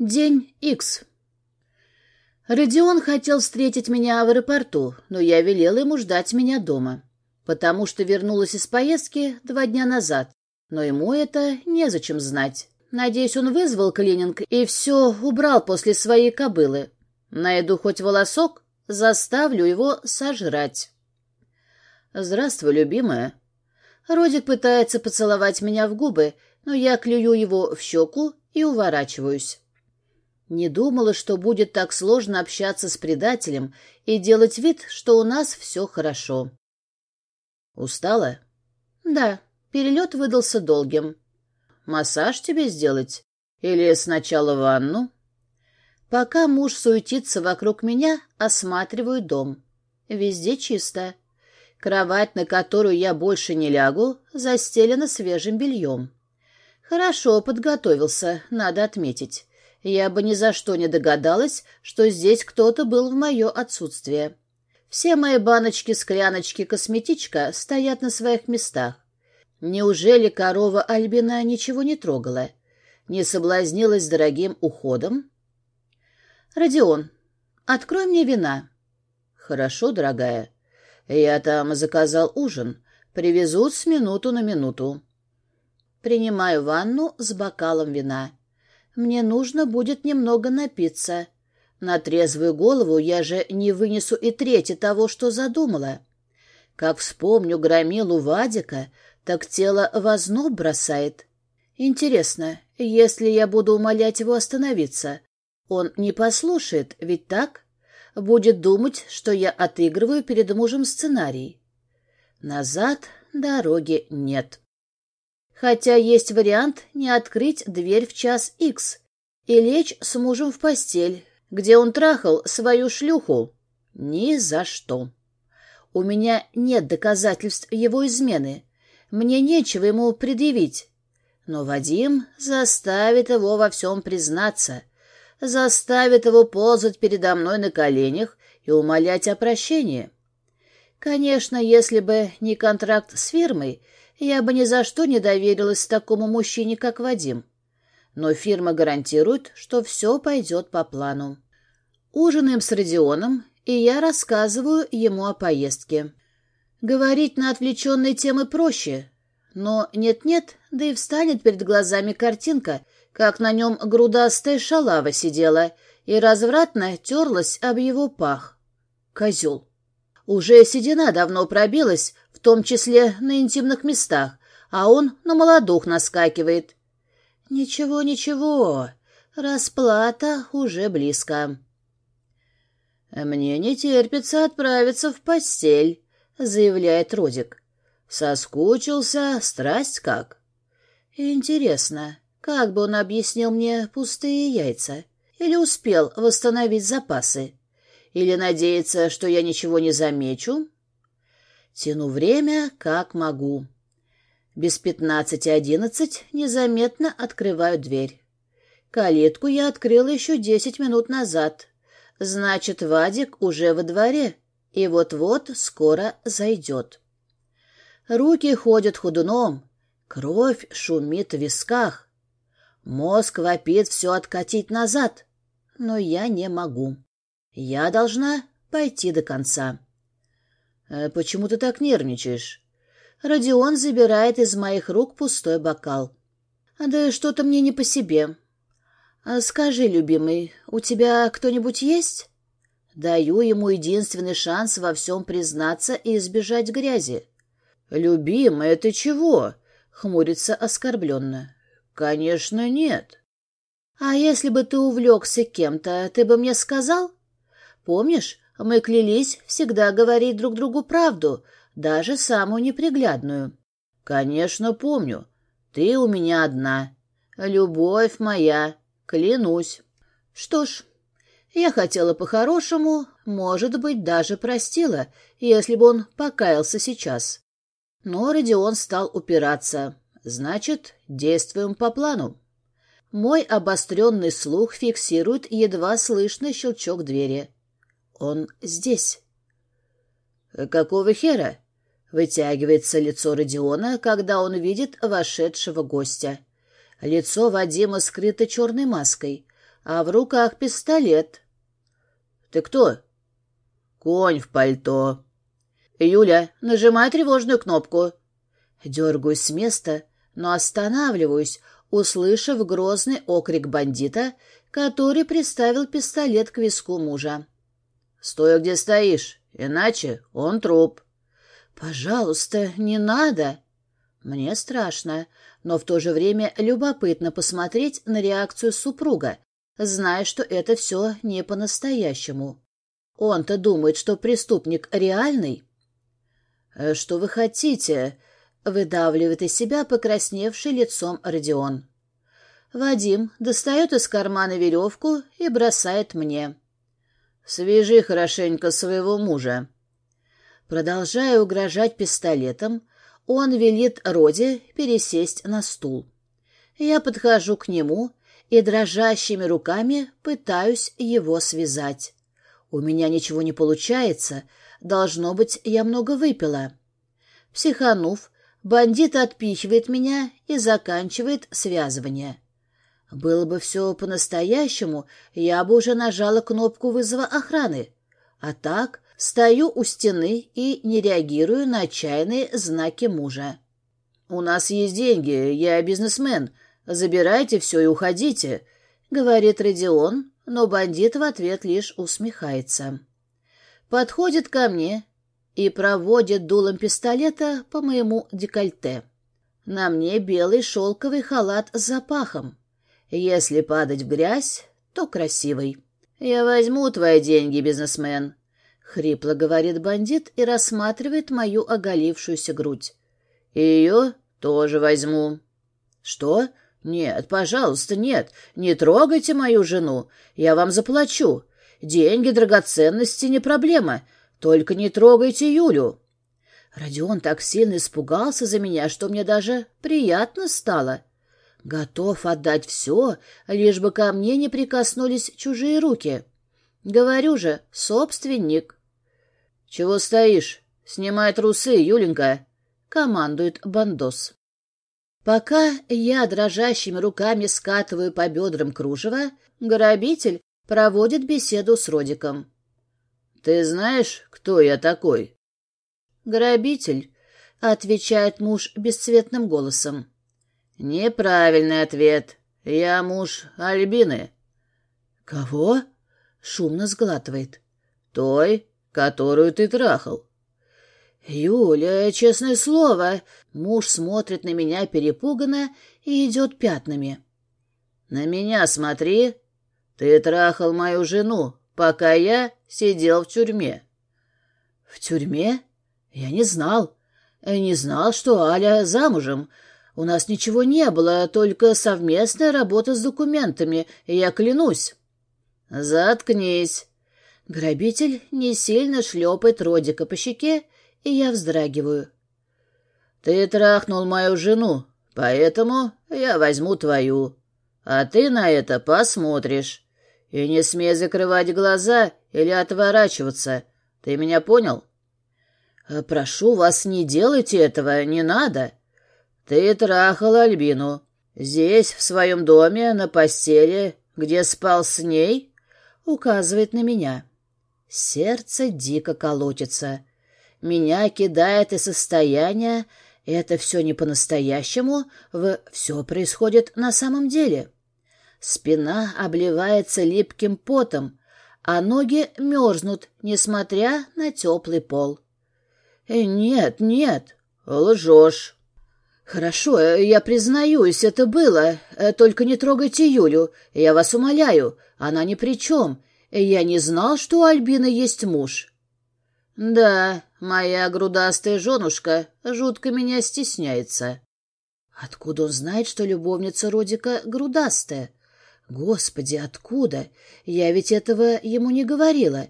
День Х. Родион хотел встретить меня в аэропорту, но я велела ему ждать меня дома, потому что вернулась из поездки два дня назад, но ему это незачем знать. Надеюсь, он вызвал клининг и все убрал после своей кобылы. Найду хоть волосок, заставлю его сожрать. «Здравствуй, любимая». Родик пытается поцеловать меня в губы, но я клюю его в щеку и уворачиваюсь. Не думала, что будет так сложно общаться с предателем и делать вид, что у нас все хорошо. Устала? Да, перелет выдался долгим. Массаж тебе сделать? Или сначала ванну? Пока муж суетится вокруг меня, осматриваю дом. Везде чисто. Кровать, на которую я больше не лягу, застелена свежим бельем. Хорошо подготовился, надо отметить. Я бы ни за что не догадалась, что здесь кто-то был в мое отсутствие. Все мои баночки, скляночки, косметичка стоят на своих местах. Неужели корова Альбина ничего не трогала? Не соблазнилась дорогим уходом? «Родион, открой мне вина». «Хорошо, дорогая. Я там заказал ужин. Привезут с минуту на минуту». Принимаю ванну с бокалом вина. Мне нужно будет немного напиться. На трезвую голову я же не вынесу и трети того, что задумала. Как вспомню громилу Вадика, так тело в бросает. Интересно, если я буду умолять его остановиться, он не послушает, ведь так? Будет думать, что я отыгрываю перед мужем сценарий. Назад дороги нет. Хотя есть вариант не открыть дверь в час икс и лечь с мужем в постель, где он трахал свою шлюху. Ни за что. У меня нет доказательств его измены. Мне нечего ему предъявить. Но Вадим заставит его во всем признаться, заставит его ползать передо мной на коленях и умолять о прощении. Конечно, если бы не контракт с фирмой, я бы ни за что не доверилась такому мужчине, как Вадим. Но фирма гарантирует, что все пойдет по плану. Ужинаем с Родионом, и я рассказываю ему о поездке. Говорить на отвлеченные темы проще, но нет-нет, да и встанет перед глазами картинка, как на нем грудастая шалава сидела и развратно терлась об его пах. Козел. Уже седина давно пробилась, в том числе на интимных местах, а он на молодух наскакивает. Ничего, ничего, расплата уже близко. «Мне не терпится отправиться в постель», — заявляет Родик. «Соскучился, страсть как». «Интересно, как бы он объяснил мне пустые яйца? Или успел восстановить запасы?» Или надеется, что я ничего не замечу? Тяну время, как могу. Без пятнадцати одиннадцать незаметно открываю дверь. Калитку я открыла еще десять минут назад. Значит, Вадик уже во дворе и вот-вот скоро зайдет. Руки ходят худуном, кровь шумит в висках. Мозг вопит все откатить назад, но я не могу. Я должна пойти до конца. «Э, «Почему ты так нервничаешь?» Родион забирает из моих рук пустой бокал. «Да что-то мне не по себе. А скажи, любимый, у тебя кто-нибудь есть?» Даю ему единственный шанс во всем признаться и избежать грязи. «Любимый, это чего?» — хмурится оскорбленно. «Конечно, нет». «А если бы ты увлекся кем-то, ты бы мне сказал?» Помнишь, мы клялись всегда говорить друг другу правду, даже самую неприглядную. Конечно, помню. Ты у меня одна. Любовь моя, клянусь. Что ж, я хотела по-хорошему, может быть, даже простила, если бы он покаялся сейчас. Но Родион стал упираться. Значит, действуем по плану. Мой обостренный слух фиксирует едва слышный щелчок двери. Он здесь. Какого хера? Вытягивается лицо Родиона, когда он видит вошедшего гостя. Лицо Вадима скрыто черной маской. а в руках пистолет. «Ты кто?» «Конь в пальто». «Юля, нажимай тревожную кнопку». Дергаюсь с места, но останавливаюсь, услышав грозный окрик бандита, который приставил пистолет к виску мужа. «Стой, где стоишь, иначе он труп». «Пожалуйста, не надо!» Мне страшно, но в то же время любопытно посмотреть на реакцию супруга, зная, что это все не по-настоящему. Он-то думает, что преступник реальный. «Э, «Что вы хотите?» — выдавливает из себя покрасневший лицом Родион. Вадим достает из кармана веревку и бросает мне. «Свяжи хорошенько своего мужа». Продолжая угрожать пистолетом, он велит Роде пересесть на стул. Я подхожу к нему и дрожащими руками пытаюсь его связать. У меня ничего не получается, должно быть, я много выпила. Психанув, бандит отпихивает меня и заканчивает связывание. Было бы все по-настоящему, я бы уже нажала кнопку вызова охраны. А так стою у стены и не реагирую на отчаянные знаки мужа. «У нас есть деньги, я бизнесмен. Забирайте все и уходите», — говорит Родион, но бандит в ответ лишь усмехается. Подходит ко мне и проводит дулом пистолета по моему декольте. На мне белый шелковый халат с запахом. Если падать в грязь, то красивый. «Я возьму твои деньги, бизнесмен», — хрипло говорит бандит и рассматривает мою оголившуюся грудь. «И ее тоже возьму». «Что? Нет, пожалуйста, нет, не трогайте мою жену, я вам заплачу. Деньги, драгоценности не проблема, только не трогайте Юлю». Родион так сильно испугался за меня, что мне даже приятно стало. Готов отдать все, лишь бы ко мне не прикоснулись чужие руки. Говорю же, собственник. — Чего стоишь? Снимай трусы, Юленька, — командует Бандос. Пока я дрожащими руками скатываю по бедрам кружево, грабитель проводит беседу с Родиком. — Ты знаешь, кто я такой? — Грабитель, — отвечает муж бесцветным голосом. «Неправильный ответ. Я муж Альбины». «Кого?» — шумно сглатывает. «Той, которую ты трахал». «Юля, честное слово!» Муж смотрит на меня перепуганно и идет пятнами. «На меня смотри. Ты трахал мою жену, пока я сидел в тюрьме». «В тюрьме? Я не знал. Не знал, что Аля замужем. У нас ничего не было, только совместная работа с документами, я клянусь. Заткнись. Грабитель не сильно шлепает Родика по щеке, и я вздрагиваю. Ты трахнул мою жену, поэтому я возьму твою. А ты на это посмотришь. И не смей закрывать глаза или отворачиваться. Ты меня понял? Прошу вас, не делайте этого, не надо. «Ты трахал Альбину. Здесь, в своем доме, на постели, где спал с ней?» Указывает на меня. Сердце дико колотится. Меня кидает из состояния «это все не по-настоящему», в «все происходит на самом деле». Спина обливается липким потом, а ноги мерзнут, несмотря на теплый пол. «Э, «Нет, нет, лжешь». «Хорошо, э, я признаюсь, это было. Э, только не трогайте Юлю. Я вас умоляю. Она ни при чем. Я не знал, что у Альбины есть муж». «Да, моя грудастая женушка жутко меня стесняется». «Откуда он знает, что любовница Родика грудастая? Господи, откуда? Я ведь этого ему не говорила.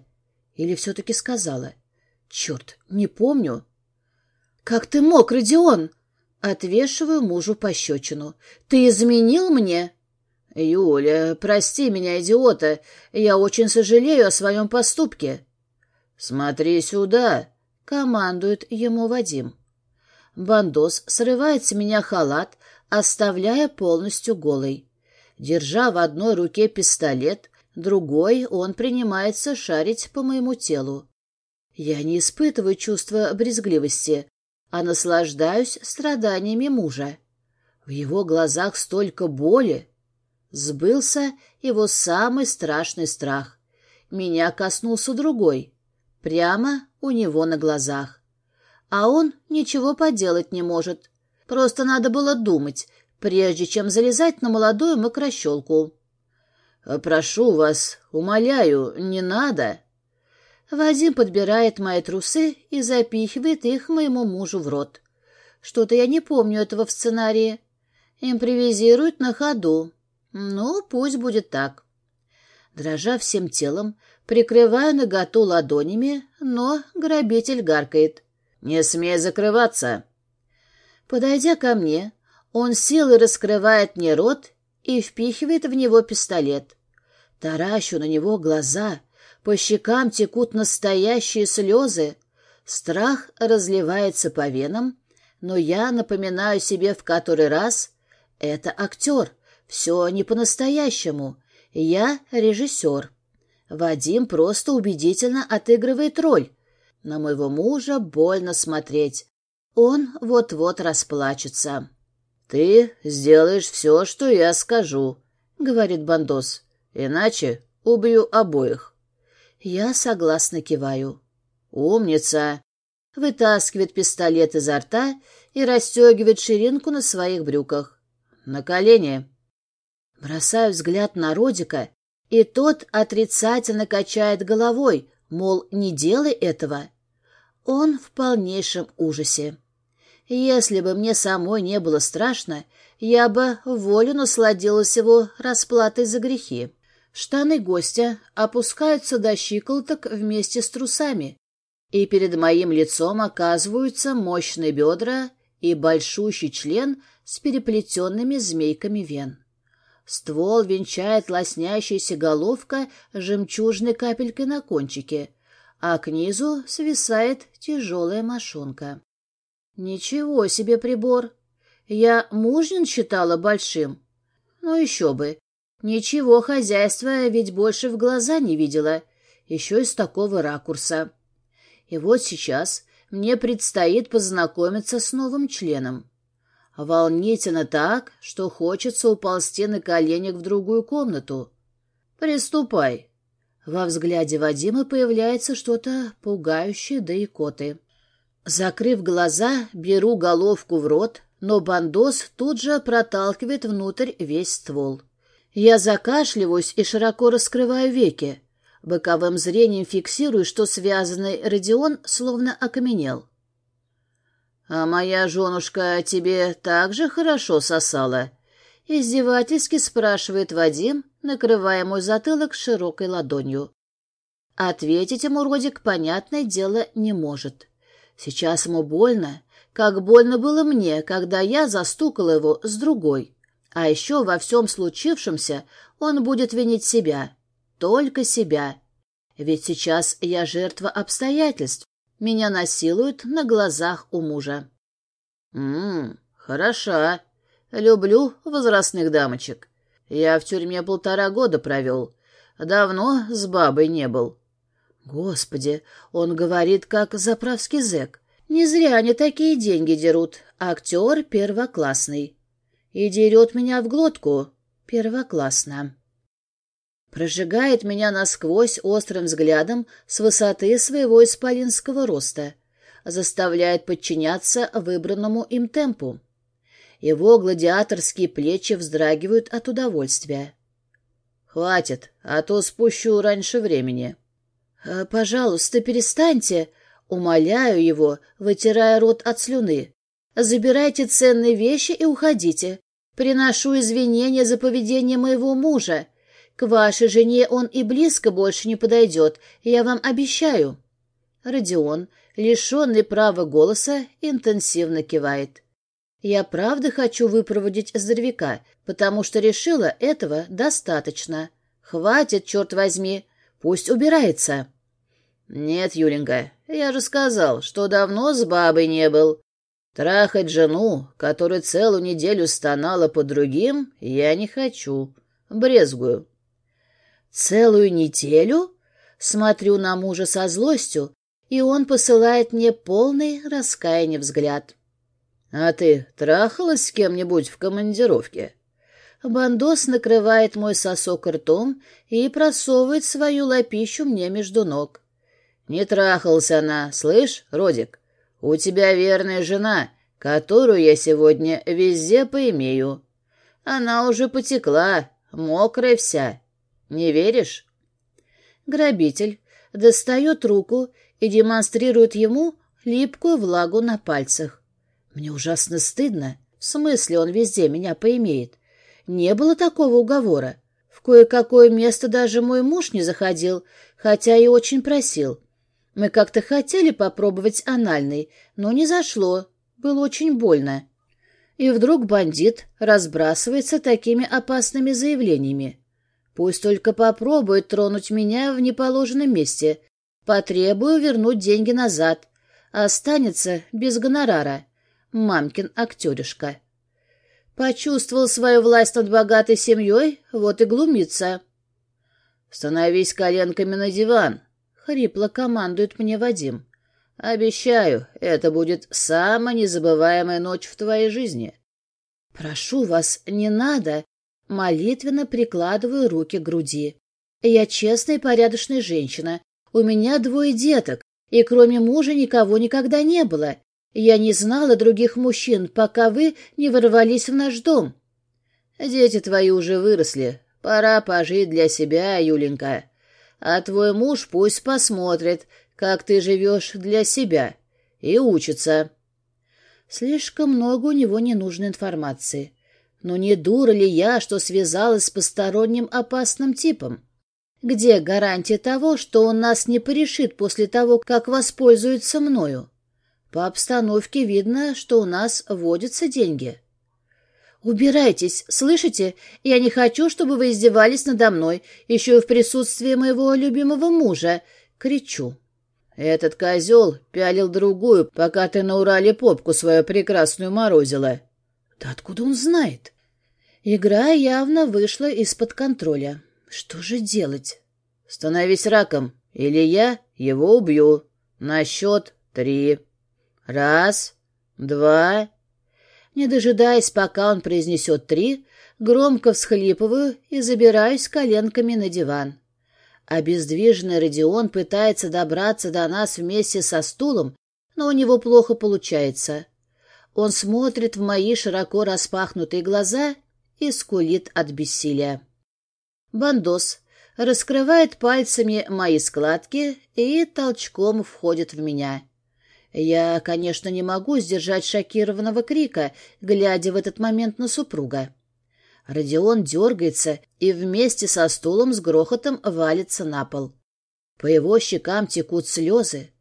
Или все-таки сказала? Черт, не помню». «Как ты мог, Родион?» Отвешиваю мужу пощечину. «Ты изменил мне?» «Юля, прости меня, идиота. Я очень сожалею о своем поступке». «Смотри сюда!» — командует ему Вадим. Бандос срывает с меня халат, оставляя полностью голый. Держа в одной руке пистолет, другой он принимается шарить по моему телу. Я не испытываю чувства брезгливости, а наслаждаюсь страданиями мужа. В его глазах столько боли. Сбылся его самый страшный страх. Меня коснулся другой, прямо у него на глазах. А он ничего поделать не может. Просто надо было думать, прежде чем залезать на молодую мокрощелку. «Прошу вас, умоляю, не надо!» Вадим подбирает мои трусы и запихивает их моему мужу в рот. Что-то я не помню этого в сценарии. Импровизирует на ходу. Ну, пусть будет так. Дрожа всем телом, прикрываю наготу ладонями, но грабитель гаркает. «Не смей закрываться!» Подойдя ко мне, он силой раскрывает мне рот и впихивает в него пистолет. Таращу на него глаза, по щекам текут настоящие слезы. Страх разливается по венам, но я напоминаю себе в который раз — это актер, все не по-настоящему, я режиссер. Вадим просто убедительно отыгрывает роль. На моего мужа больно смотреть. Он вот-вот расплачется. «Ты сделаешь все, что я скажу», — говорит Бандос. «Иначе убью обоих». Я согласно киваю. «Умница!» Вытаскивает пистолет изо рта и расстегивает ширинку на своих брюках. «На колени!» Бросаю взгляд на Родика, и тот отрицательно качает головой, мол, не делай этого. Он в полнейшем ужасе. Если бы мне самой не было страшно, я бы волю насладилась его расплатой за грехи. Штаны гостя опускаются до щиколоток вместе с трусами, и перед моим лицом оказываются мощные бедра и большущий член с переплетенными змейками вен. Ствол венчает лоснящаяся головка с жемчужной капелькой на кончике, а к низу свисает тяжелая мошонка. Ничего себе прибор! Я мужнин считала большим. Ну еще бы. Ничего хозяйства ведь больше в глаза не видела, еще из такого ракурса. И вот сейчас мне предстоит познакомиться с новым членом. Волнительно так, что хочется уползти на коленях в другую комнату. «Приступай». Во взгляде Вадима появляется что-то пугающее да икоты. Закрыв глаза, беру головку в рот, но бандос тут же проталкивает внутрь весь ствол. Я закашливаюсь и широко раскрываю веки. Боковым зрением фиксирую, что связанный Родион словно окаменел. «А моя женушка тебе так же хорошо сосала?» Издевательски спрашивает Вадим, накрывая мой затылок широкой ладонью. Ответить ему Родик, понятное дело, не может. Сейчас ему больно, как больно было мне, когда я застукала его с другой. А еще во всем случившемся он будет винить себя, только себя. Ведь сейчас я жертва обстоятельств, меня насилуют на глазах у мужа. «Ммм, хороша. Люблю возрастных дамочек. Я в тюрьме полтора года провел. Давно с бабой не был». «Господи, он говорит, как заправский зэк. Не зря они такие деньги дерут. Актер первоклассный. И дерет меня в глотку. Первоклассно» прожигает меня насквозь острым взглядом с высоты своего исполинского роста, заставляет подчиняться выбранному им темпу. Его гладиаторские плечи вздрагивают от удовольствия. «Хватит, а то спущу раньше времени». «Э, «Пожалуйста, перестаньте», — умоляю его, вытирая рот от слюны. «Забирайте ценные вещи и уходите. Приношу извинения за поведение моего мужа. К вашей жене он и близко больше не подойдет, я вам обещаю». Родион, лишенный права голоса, интенсивно кивает. «Я правда хочу выпроводить здоровяка, потому что решила, этого достаточно. Хватит, черт возьми, пусть убирается». «Нет, Юленька, я же сказал, что давно с бабой не был. Трахать жену, которая целую неделю стонала по другим, я не хочу. Брезгую. Целую неделю? Смотрю на мужа со злостью, и он посылает мне полный раскаяние взгляд. А ты трахалась с кем-нибудь в командировке? Бандос накрывает мой сосок ртом и просовывает свою лапищу мне между ног. Не трахался она, слышь, Родик? У тебя верная жена, которую я сегодня везде поимею. Она уже потекла, мокрая вся. Не веришь? Грабитель достает руку и демонстрирует ему липкую влагу на пальцах. Мне ужасно стыдно. В смысле он везде меня поимеет? Не было такого уговора. В кое-какое место даже мой муж не заходил, хотя и очень просил. Мы как-то хотели попробовать анальный, но не зашло. Было очень больно. И вдруг бандит разбрасывается такими опасными заявлениями. Пусть только попробует тронуть меня в неположенном месте. Потребую вернуть деньги назад. Останется без гонорара. Мамкин актеришка. Почувствовал свою власть над богатой семьей, вот и глумится. «Становись коленками на диван», — хрипло командует мне Вадим. «Обещаю, это будет самая незабываемая ночь в твоей жизни». «Прошу вас, не надо», — молитвенно прикладываю руки к груди. «Я честная и порядочная женщина. У меня двое деток, и кроме мужа никого никогда не было. Я не знала других мужчин, пока вы не ворвались в наш дом. Дети твои уже выросли. Пора пожить для себя, Юленька. А твой муж пусть посмотрит, как ты живешь для себя, и учится. Слишком много у него ненужной информации. Но не дура ли я, что связалась с посторонним опасным типом? Где гарантия того, что он нас не порешит после того, как воспользуется мною? По обстановке видно, что у нас водятся деньги. «Убирайтесь, слышите? Я не хочу, чтобы вы издевались надо мной, еще и в присутствии моего любимого мужа!» — кричу. «Этот козел пялил другую, пока ты на Урале попку свою прекрасную морозила». «Да откуда он знает?» Игра явно вышла из-под контроля. Что же делать? «Становись раком, или я его убью. На счет три». Раз, два. Не дожидаясь, пока он произнесет три, громко всхлипываю и забираюсь коленками на диван. Обездвиженный Родион пытается добраться до нас вместе со стулом, но у него плохо получается. Он смотрит в мои широко распахнутые глаза и скулит от бессилия. Бандос раскрывает пальцами мои складки и толчком входит в меня. Я, конечно, не могу сдержать шокированного крика, глядя в этот момент на супруга. Родион дергается и вместе со стулом с грохотом валится на пол. По его щекам текут слезы.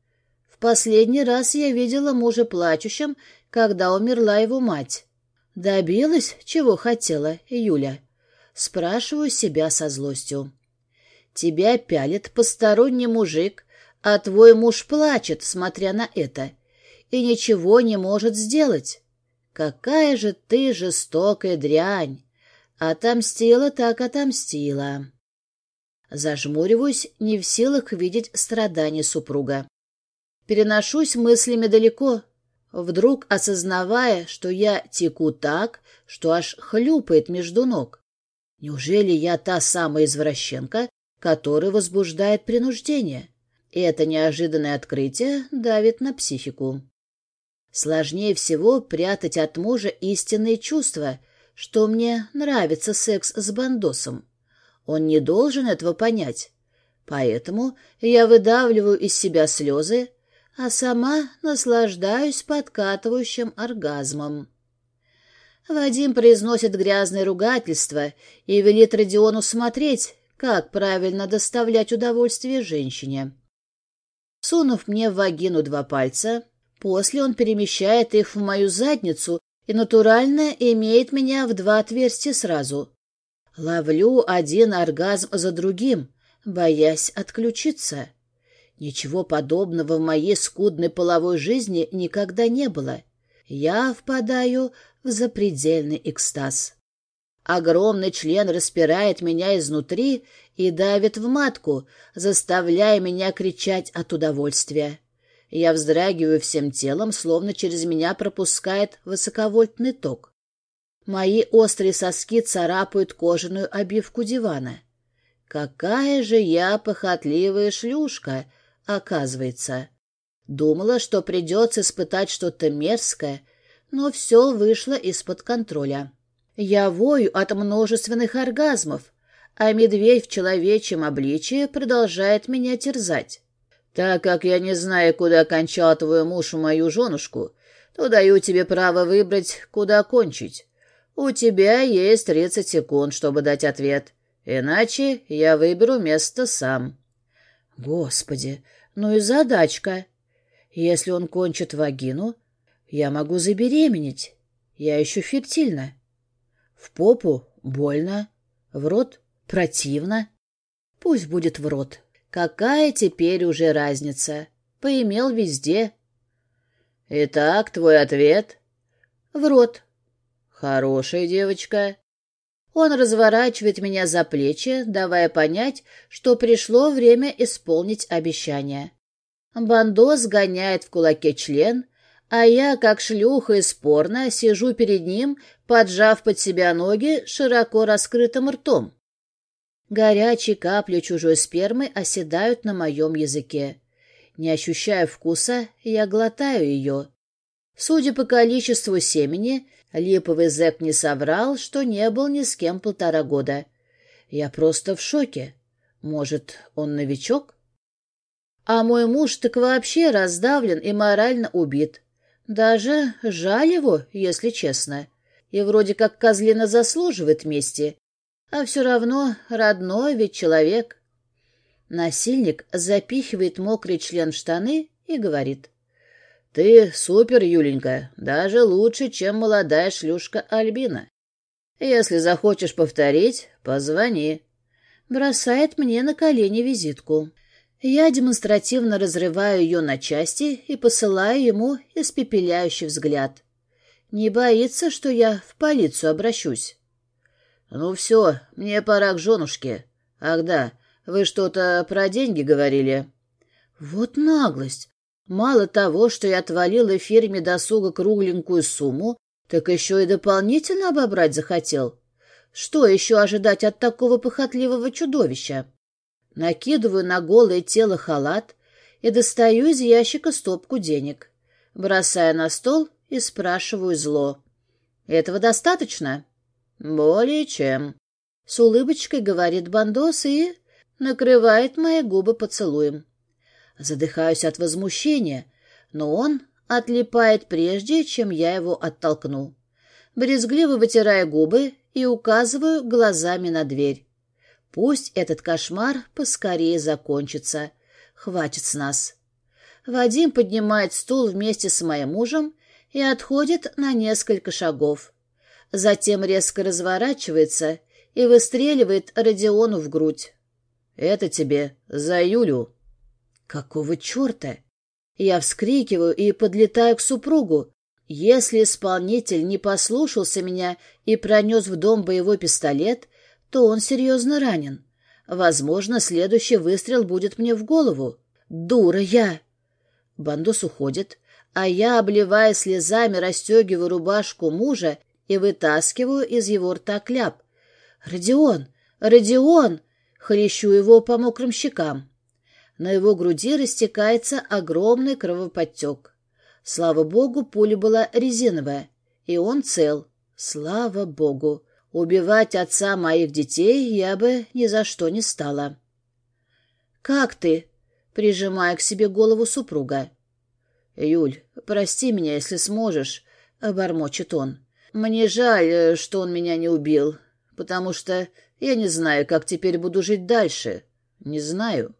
В последний раз я видела мужа плачущим, когда умерла его мать. Добилась, чего хотела, Юля? Спрашиваю себя со злостью. Тебя пялит посторонний мужик, а твой муж плачет, смотря на это, и ничего не может сделать. Какая же ты жестокая дрянь! Отомстила так отомстила. Зажмуриваюсь, не в силах видеть страдания супруга. Переношусь мыслями далеко, вдруг осознавая, что я теку так, что аж хлюпает между ног. Неужели я та самая извращенка, которая возбуждает принуждение? И это неожиданное открытие давит на психику. Сложнее всего прятать от мужа истинные чувства, что мне нравится секс с бандосом. Он не должен этого понять. Поэтому я выдавливаю из себя слезы, а сама наслаждаюсь подкатывающим оргазмом. Вадим произносит грязное ругательство и велит Родиону смотреть, как правильно доставлять удовольствие женщине. Сунув мне в вагину два пальца, после он перемещает их в мою задницу и натурально имеет меня в два отверстия сразу. Ловлю один оргазм за другим, боясь отключиться. Ничего подобного в моей скудной половой жизни никогда не было. Я впадаю в запредельный экстаз. Огромный член распирает меня изнутри и давит в матку, заставляя меня кричать от удовольствия. Я вздрагиваю всем телом, словно через меня пропускает высоковольтный ток. Мои острые соски царапают кожаную обивку дивана. Какая же я похотливая шлюшка, оказывается. Думала, что придется испытать что-то мерзкое, но все вышло из-под контроля. Я вою от множественных оргазмов, а медведь в человечьем обличии продолжает меня терзать. Так как я не знаю, куда кончал твой муж мою женушку, то даю тебе право выбрать, куда кончить. У тебя есть тридцать секунд, чтобы дать ответ, иначе я выберу место сам. Господи, ну и задачка. Если он кончит вагину, я могу забеременеть. Я еще фертильна. В попу больно, в рот противно. Пусть будет в рот. Какая теперь уже разница? Поимел везде. Итак, твой ответ? В рот. Хорошая девочка. Он разворачивает меня за плечи, давая понять, что пришло время исполнить обещание. Бандо сгоняет в кулаке член, а я, как шлюха из порно, сижу перед ним, поджав под себя ноги широко раскрытым ртом. Горячие капли чужой спермы оседают на моем языке. Не ощущая вкуса, я глотаю ее. Судя по количеству семени, липовый зэк не соврал, что не был ни с кем полтора года. Я просто в шоке. Может, он новичок? А мой муж так вообще раздавлен и морально убит. Даже жаль его, если честно. И вроде как козлина заслуживает мести. А все равно родной ведь человек. Насильник запихивает мокрый член в штаны и говорит. «Ты супер, Юленька, даже лучше, чем молодая шлюшка Альбина. Если захочешь повторить, позвони». Бросает мне на колени визитку. Я демонстративно разрываю ее на части и посылаю ему испепеляющий взгляд. Не боится, что я в полицию обращусь. «Ну все, мне пора к женушке. Ах да, вы что-то про деньги говорили?» «Вот наглость! Мало того, что я отвалила фирме досуга кругленькую сумму, так еще и дополнительно обобрать захотел. Что еще ожидать от такого похотливого чудовища?» Накидываю на голое тело халат и достаю из ящика стопку денег. Бросая на стол и спрашиваю зло. «Этого достаточно?» «Более чем». С улыбочкой говорит Бандос и накрывает мои губы поцелуем. Задыхаюсь от возмущения, но он отлипает прежде, чем я его оттолкну. Брезгливо вытирая губы и указываю глазами на дверь. Пусть этот кошмар поскорее закончится. Хватит с нас. Вадим поднимает стул вместе с моим мужем и отходит на несколько шагов. Затем резко разворачивается и выстреливает Родиону в грудь. «Это тебе за Юлю». «Какого черта?» Я вскрикиваю и подлетаю к супругу. Если исполнитель не послушался меня и пронес в дом боевой пистолет, то он серьезно ранен. Возможно, следующий выстрел будет мне в голову. Дура я! Бандос уходит, а я, обливая слезами, расстегиваю рубашку мужа и вытаскиваю из его рта кляп. «Родион! Родион!» Хлещу его по мокрым щекам. На его груди растекается огромный кровоподтек. Слава богу, пуля была резиновая, и он цел. Слава богу! Убивать отца моих детей я бы ни за что не стала. «Как ты?» — прижимая к себе голову супруга. «Юль, прости меня, если сможешь», — бормочет он. «Мне жаль, что он меня не убил, потому что я не знаю, как теперь буду жить дальше. Не знаю».